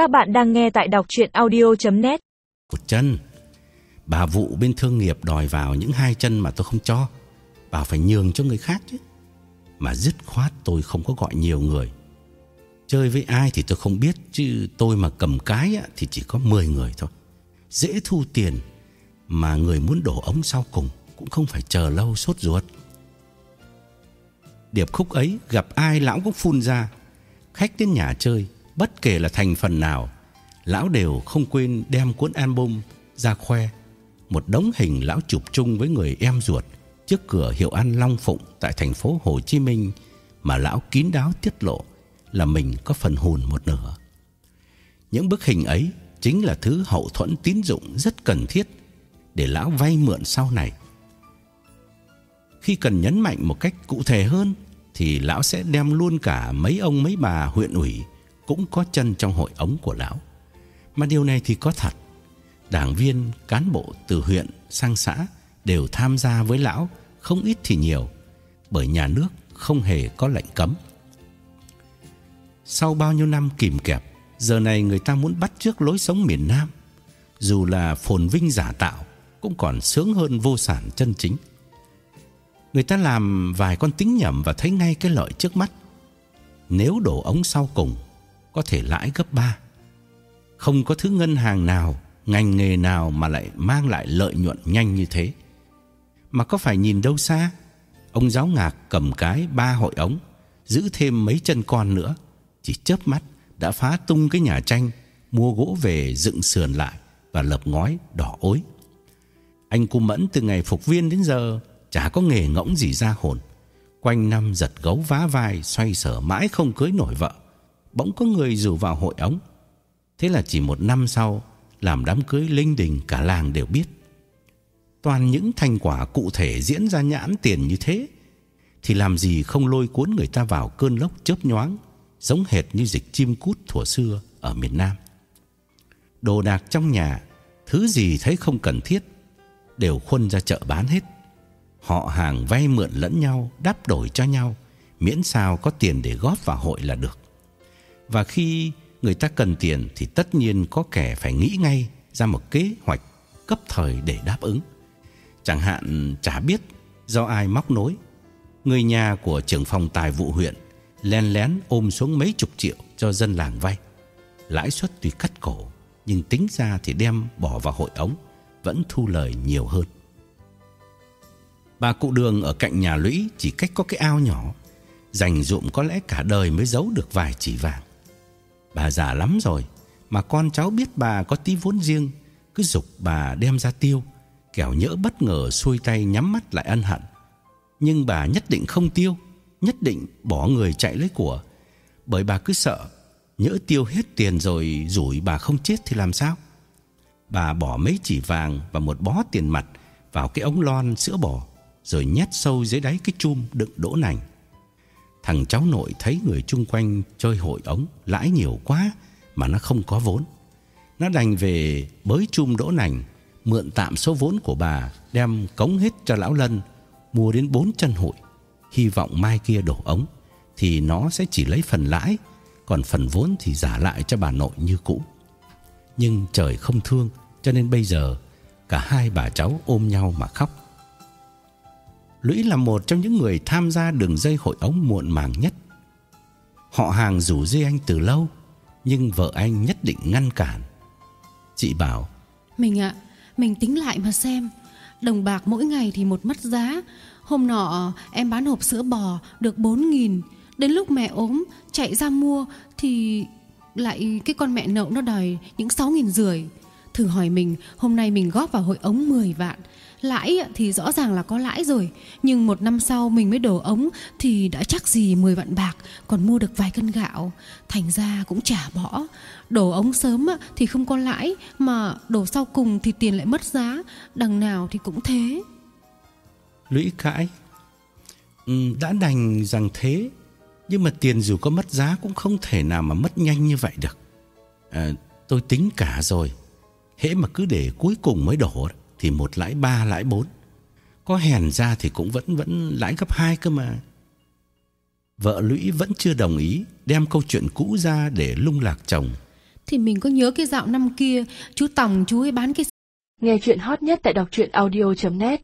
Các bạn đang nghe tại đọc chuyện audio.net Một chân. Bà vụ bên thương nghiệp đòi vào những hai chân mà tôi không cho. Bà phải nhường cho người khác chứ. Mà dứt khoát tôi không có gọi nhiều người. Chơi với ai thì tôi không biết, Chứ tôi mà cầm cái thì chỉ có 10 người thôi. Dễ thu tiền, Mà người muốn đổ ống sau cùng Cũng không phải chờ lâu sốt ruột. Điệp khúc ấy gặp ai lão cũng phun ra. Khách đến nhà chơi Bất kể là thành phần nào, Lão đều không quên đem cuốn album ra khoe. Một đống hình lão chụp chung với người em ruột Trước cửa hiệu ăn Long Phụng Tại thành phố Hồ Chí Minh Mà lão kín đáo tiết lộ Là mình có phần hồn một nửa. Những bức hình ấy Chính là thứ hậu thuẫn tín dụng rất cần thiết Để lão vay mượn sau này. Khi cần nhấn mạnh một cách cụ thể hơn thì lão sẽ đem luôn cả mấy ông mấy bà huyện ủy cũng có chân trong hội ống của lão. Mà điều này thì có thật. Đảng viên, cán bộ từ huyện sang xã đều tham gia với lão, không ít thì nhiều, bởi nhà nước không hề có lệnh cấm. Sau bao nhiêu năm kìm kẹp, giờ này người ta muốn bắt chước lối sống miền Nam, dù là phồn vinh giả tạo cũng còn sướng hơn vô sản chân chính. Người ta làm vài con tính nhầm và thấy ngay cái lợi trước mắt. Nếu đổ ống sau cùng, có thể lãi gấp 3. Không có thứ ngân hàng nào, ngành nghề nào mà lại mang lại lợi nhuận nhanh như thế. Mà có phải nhìn đâu xa, ông giáo ngạc cầm cái ba hội ống, giữ thêm mấy chân con nữa, chỉ chớp mắt đã phá tung cái nhà tranh, mua gỗ về dựng sườn lại và lợp ngói đỏ ối. Anh Cu Mẫn từ ngày phục viên đến giờ Chả có nghề ngỗng gì ra hồn Quanh năm giật gấu vá vai Xoay sở mãi không cưới nổi vợ Bỗng có người rủ vào hội ống. Thế là chỉ một năm sau, Làm đám cưới linh đình cả làng đều biết. Toàn những thành quả cụ thể diễn ra nhãn tiền như thế, Thì làm gì không lôi cuốn người ta vào cơn lốc chớp nhoáng, Giống hệt như dịch chim cút thuở xưa ở miền Nam. Đồ đạc trong nhà, Thứ gì thấy không cần thiết, Đều khuân ra chợ bán hết. Họ hàng vay mượn lẫn nhau Đáp đổi cho nhau, Miễn sao có tiền để góp vào hội là được. Và khi người ta cần tiền Thì tất nhiên có kẻ phải nghĩ ngay Ra một kế hoạch cấp thời để đáp ứng. Chẳng hạn chả biết do ai móc nối Người nhà của trưởng phòng tài vụ huyện Len lén ôm xuống mấy chục triệu cho dân làng vay. Lãi suất tuy cắt cổ Nhưng tính ra thì đem bỏ vào hội ống Vẫn thu lời nhiều hơn. Bà cụ đường ở cạnh nhà lũy chỉ cách có cái ao nhỏ, dành dụm có lẽ cả đời mới giấu được vài chỉ vàng. Bà già lắm rồi, mà con cháu biết bà có tí vốn riêng, cứ dục bà đem ra tiêu, kẻo nhỡ bất ngờ xuôi tay nhắm mắt lại ân hận. Nhưng bà nhất định không tiêu, nhất định bỏ người chạy lấy của, bởi bà cứ sợ nhỡ tiêu hết tiền rồi rủi bà không chết thì làm sao? Bà bỏ mấy chỉ vàng và một bó tiền mặt vào cái ống lon sữa bò rồi nhét sâu dưới đáy cái chum đựng đỗ nành. Thằng cháu nội thấy người chung quanh chơi hội ống lãi nhiều quá mà nó không có vốn. Nó đành về bới chum đỗ nành, mượn tạm số vốn của bà đem cống hết cho lão Lân, mua đến bốn chân hội Hy vọng mai kia đổ ống thì nó sẽ chỉ lấy phần lãi, còn phần vốn thì giả lại cho bà nội như cũ. Nhưng trời không thương, cho nên bây giờ cả hai bà cháu ôm nhau mà khóc. Lũy là một trong những người tham gia đường dây hội ống muộn màng nhất. Họ hàng rủ dê anh từ lâu, nhưng vợ anh nhất định ngăn cản. Chị bảo, Mình ạ, mình tính lại mà xem. Đồng bạc mỗi ngày thì một mất giá. Hôm nọ em bán hộp sữa bò được 4.000. Đến lúc mẹ ốm, chạy ra mua thì lại cái con mẹ nậu nó đòi những 6.000 rưỡi. Thử hỏi mình, hôm nay mình góp vào hội ống 10 vạn. Lãi thì rõ ràng là có lãi rồi Nhưng một năm sau mình mới đổ ống Thì đã chắc gì 10 vạn bạc Còn mua được vài cân gạo. Thành ra cũng trả bỏ. Đổ ống sớm thì không có lãi Mà đổ sau cùng thì tiền lại mất giá Đằng nào thì cũng thế. Lũy cãi. Ừ, Đã đành rằng thế Nhưng mà tiền dù có mất giá Cũng không thể nào mà mất nhanh như vậy được. À, Tôi tính cả rồi. Hễ mà cứ để cuối cùng mới đổ thì một lãi ba lãi bốn. Có hèn ra thì cũng vẫn vẫn lãi gấp hai cơ mà. Vợ Lũy vẫn chưa đồng ý Đem câu chuyện cũ ra để lung lạc chồng. Thì mình có nhớ cái dạo năm kia Chú Tòng chú ấy bán cái Nghe chuyện hot nhất tại đọc truyện audio.net